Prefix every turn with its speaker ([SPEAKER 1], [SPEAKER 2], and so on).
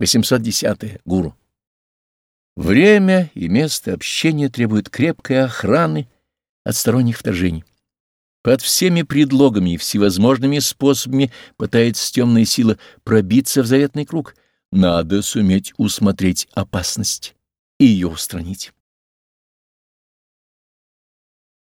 [SPEAKER 1] 810. Гуру. Время и место общения требуют крепкой охраны от сторонних вторжений. Под всеми предлогами и всевозможными способами пытается темная сила пробиться в заветный круг. Надо суметь усмотреть опасность и ее устранить.